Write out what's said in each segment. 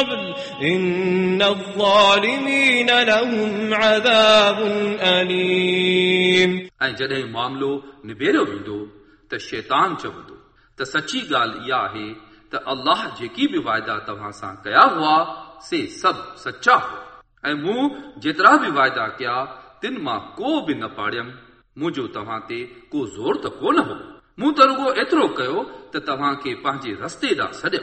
قبل إن الظالمين لهم عذاب أليم ऐं जॾहिं मामिलो निबेरियो वेंदो त शैतान चवंदो त सची ॻाल्हि इहा आहे त अल्लाह जेकी बि वाइदा तव्हां सां कया हुआ से सभु सचा हुआ ऐं मूं जेतिरा बि वाइदा कया तिन मां को बि न पाड़ियमि मुंहिंजो तव्हां ते को ज़ोर त कोन हो मूं त रुगो एतिरो कयो त तव्हांखे पंहिंजे रस्ते ॾांहुं सॾियो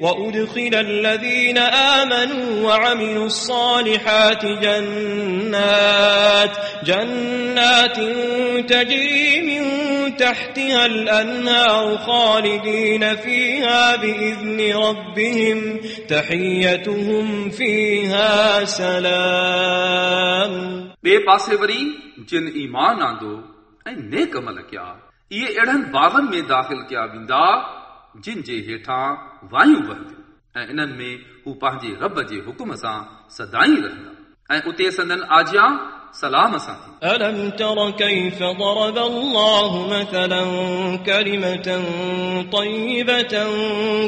وأدخل الذين آمنوا وعملوا الصالحات جنات جنات تجري من تحتها الأنهار خالدين فيها بإذن ربهم تحيتهم فيها سلام ॿिए पासे वरी जिन ईमान आंदो ऐं नेक अमल कया इहे अहिड़नि बागनि में दाख़िल कया वेंदा जिन जे हेठां वायूं वहंदियूं ऐं इन्हनि में हू पंहिंजे रब जे हुकुम सां सदाई रहंदा ऐं उते संदन आजिया सलाम सां थी ألم تر كيف ضرب الله مثلا كلمة طيبة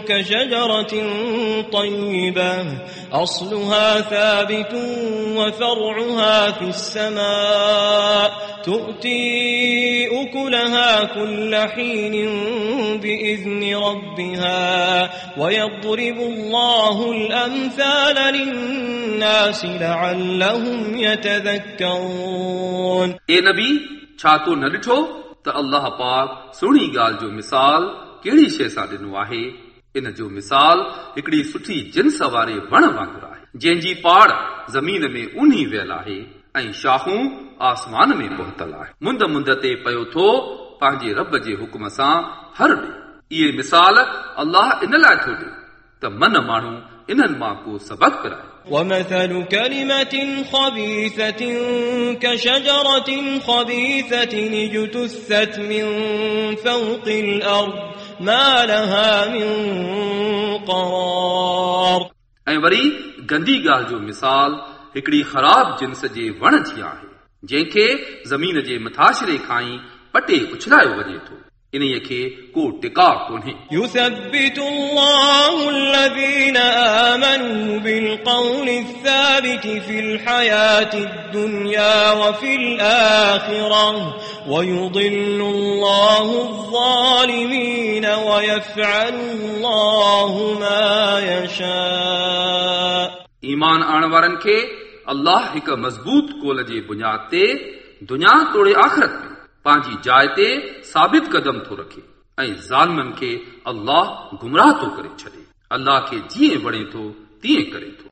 كشجرة طيبة أصلها ثابت وفرعها في السماء تؤتي أكلها كل حين بإذن ربها ويضرب الله الأمثال للناس لعلهم يتذكرون ए नबी छा तो न ॾिठो त अल्लाह पाक सुहिणी ॻाल्हि जो मिसाल कहिड़ी शइ सां ॾिनो आहे इन जो मिसाल हिकिड़ी सुठी जिन्स वारे वण वांगुरु आहे जंहिंजी पाड़ ज़मीन में उन्ही वियल आहे ऐं शाखूं आसमान में पहुतल आहे मुंद मुंद ते पियो थो पंहिंजे रब जे हुकुम सां हर ॾे इहे मिसाल अल्लाह इन लाइ थो ॾे त मन माण्हू इन्हनि मां को सबक पिराए ومثل كلمة خبيثة كشجرة خبيثة اجتثت من فوق الأرض ما لها من قرار ऐं वरी गंदी ॻाल्हि जो मिसाल हिकिड़ी ख़राब जिन्स जे वण जी आहे जंहिंखे ज़मीन जे मथाशरे खां ई पटे उछलायो वञे थो इन्हीअ खे को टिकाउ कोन्हे ईमान आणण वारनि खे अल्लाह हिकु मज़बूत कोल जे बुनियाद ते दुनिया तोड़े आख़िरत में पंहिंजी जाइ ते साबित कदम थो रखे ऐं ज़ालमनि खे अल्लाह गुमराह थो करे छॾे अल्लाह खे जीअं वणे थो तीअं करे थो